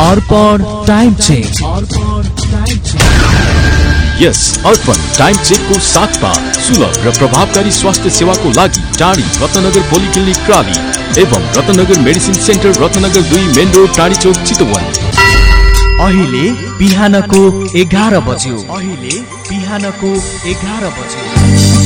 अर्पण time check यस Arpan time चेकको साथमा सुलभ र प्रभावकारी स्वास्थ्य सेवाको लागि टाढी रत्नगर पोलिक्लिनिक प्राली एवं रत्नगर मेडिसिन सेन्टर रत्नगर दुई मेन रोड टाढी चौक चितवन। अहिले बिहानको एघार बज्यो। अहिले बिहानको एघार बज्यो।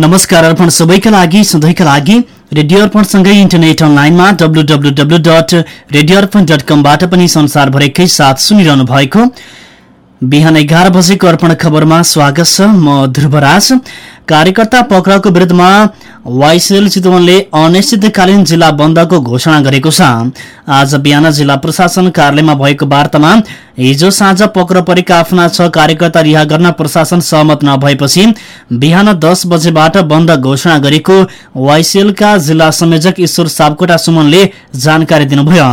नमस्कार अर्पण सबैका लागि सधैँका लागि रेडियो अर्पणसँगै इन्टरनेट अनलाइनमा W W W dot radio Arpan dot कमबाट पनि संसारभरिकै साथ सुनिरहनु भएको बिहान एघार बजेको अर्पण खबरमा स्वागत छ। म ध्रुवराज कार्यकर्ता पक्राउको विरुद्धमा वाइसेल चितवनले अनिश्चितकालीन जिल्ला बन्दको घोषणा गरेको छ। आज बिहान जिल्ला प्रशासन कार्यालयमा भएको वार्तामा हिजो साँझ पक्र परेका आफ्ना छ कार्यकर्ता रिहा गर्न प्रशासन सहमत नभएपछि बिहान दस बजेबाट बन्द घोषणा गरेको वाइसेलका जिल्ला संयोजक ईश्वर सापकोटा सुमनले जानकारी दिनुभयो।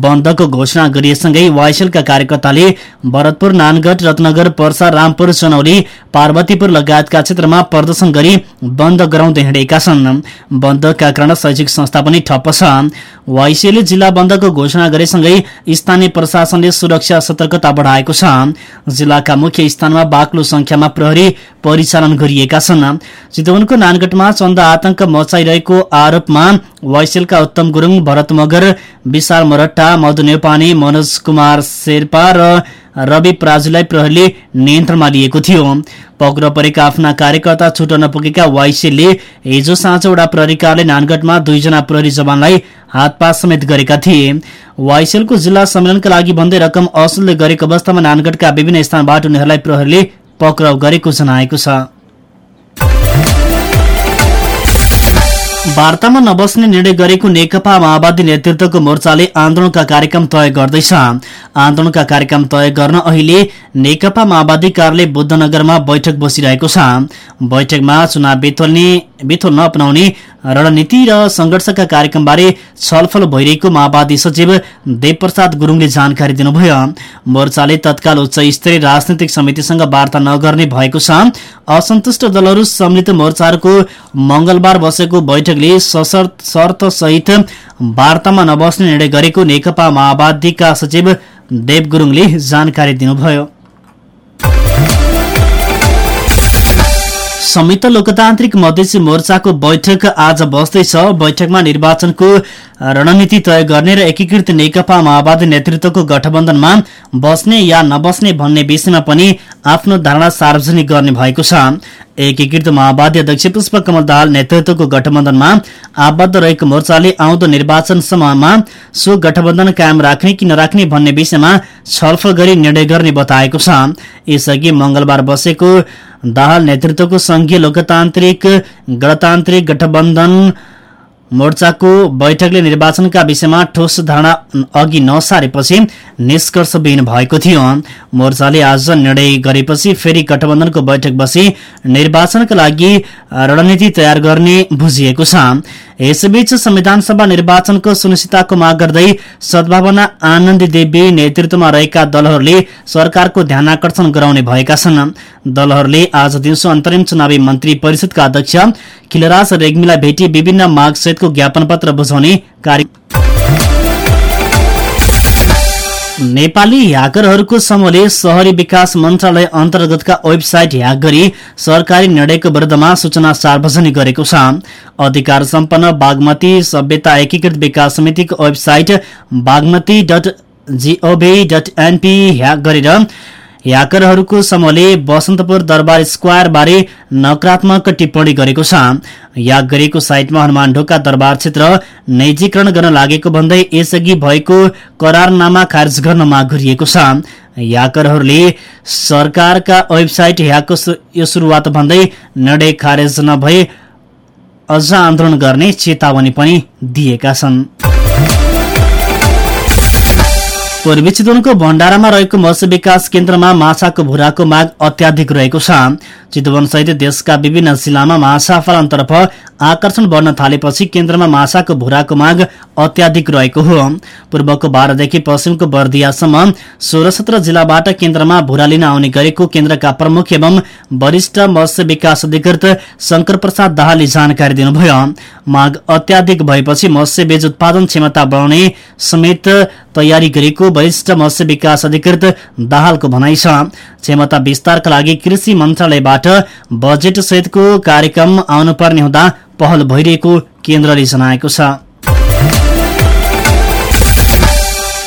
बन्दको घोषणा गरिएसँगै वाइसेलका कार्यकर्ताले भरतपुर नानगढ रत्नगर पर्सा रामपुर चनौली पार्वतीपुर लगायतका क्षेत्रमा प्रदर्शन गरी बन्द गराउँदै हिँडेका छन्। बन्दका कारण शैक्षिक संस्था पनि ठप्प छ। वाइसिएले जिल्ला बन्दको घोषणा गरेसँगै स्थानीय प्रशासनले सुरक्षा सतर्कता बढाएको छ। जिल्लाका मुख्य स्थानमा बाक्लो संख्यामा प्रहरी परिचालन गरिएका छन्। चितवनको नानगढमा चन्दा आतंक मचाइरहेको आरोपमा वाइसेलका उत्तम गुरुङ भरत मगर विशाल मरट्टा मधु नेपानी मनोज कुमार शेर्पा र रवि प्राजुलाई प्रहरीले नियन्त्रणमा लिएको थियो। पक्र परेका आफ्ना कार्यकर्ता छुट्न पुगेका वाइसेलले हिजो साँझ वडा प्रहरी कार्यालय नानगढमा दुईजना प्रहरी जवानलाई हातपात समेत गरेका थिए। वाइसेलको जिल्ला सम्मेलनका लागि भन्दै रकम असुलले गरेको अवस्थामा नानगढका विभिन्न स्थानबाट उनीहरूलाई प्रहरीले पक्राउ गरेको जनाएको छ। वार्तामा नबस्ने निर्णय गरेको नेकपा माओवादी नेतृत्वको मोर्चाले आन्दोलनका कार्यक्रम तय गर्दैछ। आन्दोलनका कार्यक्रम तय गर्न अहिले नेकपा माओवादी कार्यालय बुद्धनगरमा बैठक बसिरहेको छ। बैठकमा चुनाव बेतोल्ने बेथोल नअपनाउने रणनीति र संघर्षका कार्यक्रमबारे छलफल भइरहेको माओवादी सचिव देवप्रसाद गुरूङले जानकारी दिनुभयो। मोर्चाले तत्काल उच्च स्तरीय राजनैतिक समितिसँग वार्ता नगर्ने भएको छ। असन्तुष्ट दलहरू सम्मिलित मोर्चाहरूको मंगलबार बसेको बैठकले सशर्त शर्त सहित वार्तामा नबस्ने निर्णय गरेको नेकपा माओवादीका सचिव देव गुरूङले जानकारी दिनुभयो। संयुक्त लोकतान्त्रिक मधेसी मोर्चाको बैठक आज बस्दैछ। बैठकमा निर्वाचनको रणनीति तय गर्ने र एकीकृत नेकपा माओवादी नेतृत्वको गठबन्धनमा बस्ने या नबस्ने भन्ने विषयमा पनि आफ्नो धारणा सार्वजनिक गर्ने भएको छ। एकीकृत माओवादी अध्यक्ष पुष्पकमल दाहाल नेतृत्वको गठबन्धनमा आबद्ध रहेको मोर्चाले आउँदो निर्वाचनसम्ममा सो गठबन्धन कायम राख्ने कि नराख्ने भन्ने विषयमा छलफल गरी निर्णय गर्ने बताएको छ। यसअघि मंगलबार बसेको दाहाल नेतृत्वको संघीय लोकतान्त्रिक गणतान्त्रिक गठबन्धन मोर्चाको बैठकले निर्वाचनका विषयमा ठोस धारणा अघि नसारेपछि निष्कर्षविहीन भएको थियो। मोर्चाले आज निर्णय गरेपछि फेरि गठबन्धनको बैठक बसी निर्वाचनका लागि रणनीति तयार गर्ने बुझिएको छ। यसबीच संविधान सभा निर्वाचनको सुनिश्चितताको माग गर्दै सद्भावना आनन्दी देवी नेतृत्वमा रहेका दलहरूले सरकारको ध्यान आकर्षण गराउने भएका छन्। दलहरूले आज दिउँसो अन्तरिम चुनावी मन्त्री परिषदका अध्यक्ष खिलराज रेग्मीलाई भेटी विभिन्न माग सहितको ज्ञापन पत्र बुझाउने कार्य नेपाली ह्याकरहरूको समूहले शहरी विकास मन्त्रालय अन्तर्गतका वेबसाइट ह्याक गरी सरकारी निर्णयको विरुद्धमा सूचना सार्वजनिक गरेको छ। अधिकार सम्पन्न बागमती सभ्यता एकीकृत विकास समितिको website Bagmati dot G O V dot N P hack गरेर ह्याकरहरूको समूहले बसन्तपुर दरबार स्क्वायर बारे नकारात्मक टिप्पणी गरेको छ। ह्याक गरिएको साइटमा हनुमान ढोका दरबार क्षेत्र नैजीकरण गर्न लागेको भन्दै यसअघि भएको करारनामा खारेज गर्न माग गरिएको छ। ह्याकरहरूले सरकारका वेबसाइट ह्याकको यो सुरुवात भन्दै निर्णय खारेज नभए अझ आन्दोलन गर्ने चेतावनी पनि दिएका छन्। पूर्वी चितवनको भण्डारामा रहेको मत्स्य विकास केन्द्रमा माछाको भुराको माग अत्याधिक रहेको छ। चितवन सहित देशका विभिन्न जिल्लामा माछा पालनतर्फ आकर्षण बढ्न थालेपछि केन्द्रमा माछाको भुराको माग अत्याधिक रहेको हो। पूर्वको बाह्रदेखि पश्चिमको बर्दियासम्म सोह्र सत्र जिल्लाबाट केन्द्रमा भुरा लिन आउने गरेको केन्द्रका प्रमुख एवं वरिष्ठ मत्स्य विकास अधिकृत शंकर प्रसाद दाहालले जानकारी दिनुभयो। माग अत्याधिक भएपछि मत्स्य बीज उत्पादन क्षमता बढाउने समेत तयारी गरेको वरिष्ठ मत्स्य विकास अधिकृत दाहालको भनाइ छ। क्षमता विस्तारका लागि कृषि मन्त्रालयबाट बजेट सहितको कार्यक्रम आउनुपर्ने हुँदा पहल भइरहेको केन्द्रले जनाएको छ।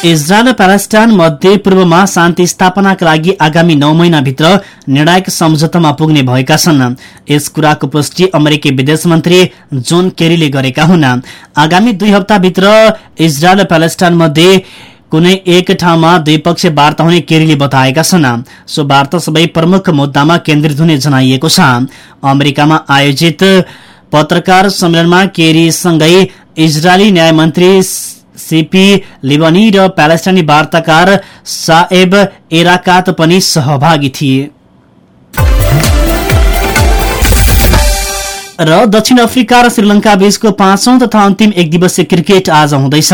इजरायल र प्यालेस्टाइन मध्य पूर्वमा शान्ति स्थापनाका लागि आगामी नौ महिनाभित्र निर्णायक सम्झौतामा पुग्ने भएका छन्। यस कुराको पुष्टि अमेरिकी विदेश मन्त्री जोन केरीले गरेका हुन्। आगामी दुई हप्ताभित्र इजरायल र प्यालेस्टाइन मध्ये कुनै एक ठाउँमा द्विपक्षीय वार्ता हुने केरीले बताएका छन्। सो वार्ता सबै प्रमुख मुद्दामा केन्द्रित हुने जनाइएको छ। अमेरिकामा आयोजित पत्रकार सम्मेलनमा केरीसँगै इजरायली न्याय मन्त्री सिपी लिबनी र प्यालेस्टाइनी वार्ताकार साएब एराकात पनि सहभागी थिए। र दक्षिण अफ्रिका र श्रीलंका बीचको पाँचौं तथा अन्तिम एक दिवसीय क्रिकेट आज हुँदैछ।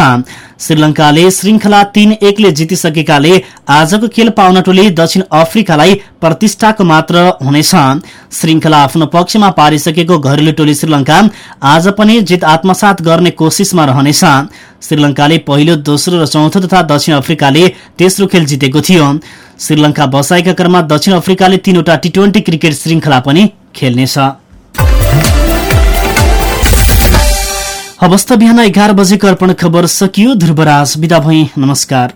श्रीलंकाले श्रृंखला तीन एकले जितिसकेकाले आजको खेल पाउन टोली दक्षिण अफ्रिकालाई प्रतिष्ठाको मात्र हुनेछ। श्रृंखला आफ्नो पक्षमा पारिसकेको घरेलु टोली श्रीलंका आज पनि जित आत्मसात गर्ने कोशिशमा रहनेछ। श्रीलंकाले पहिलो दोस्रो र चौथो तथा दक्षिण अफ्रिकाले तेस्रो खेल जितेको थियो। श्रीलंका बसाएका क्रममा दक्षिण अफ्रिकाले तीनवटा टी ट्वेन्टी क्रिकेट श्रृंखला पनि खेल्नेछ। अवस्था बिहान एघार बजेको अर्पण खबर सकियो। ध्रुवराज विदा भई। नमस्कार।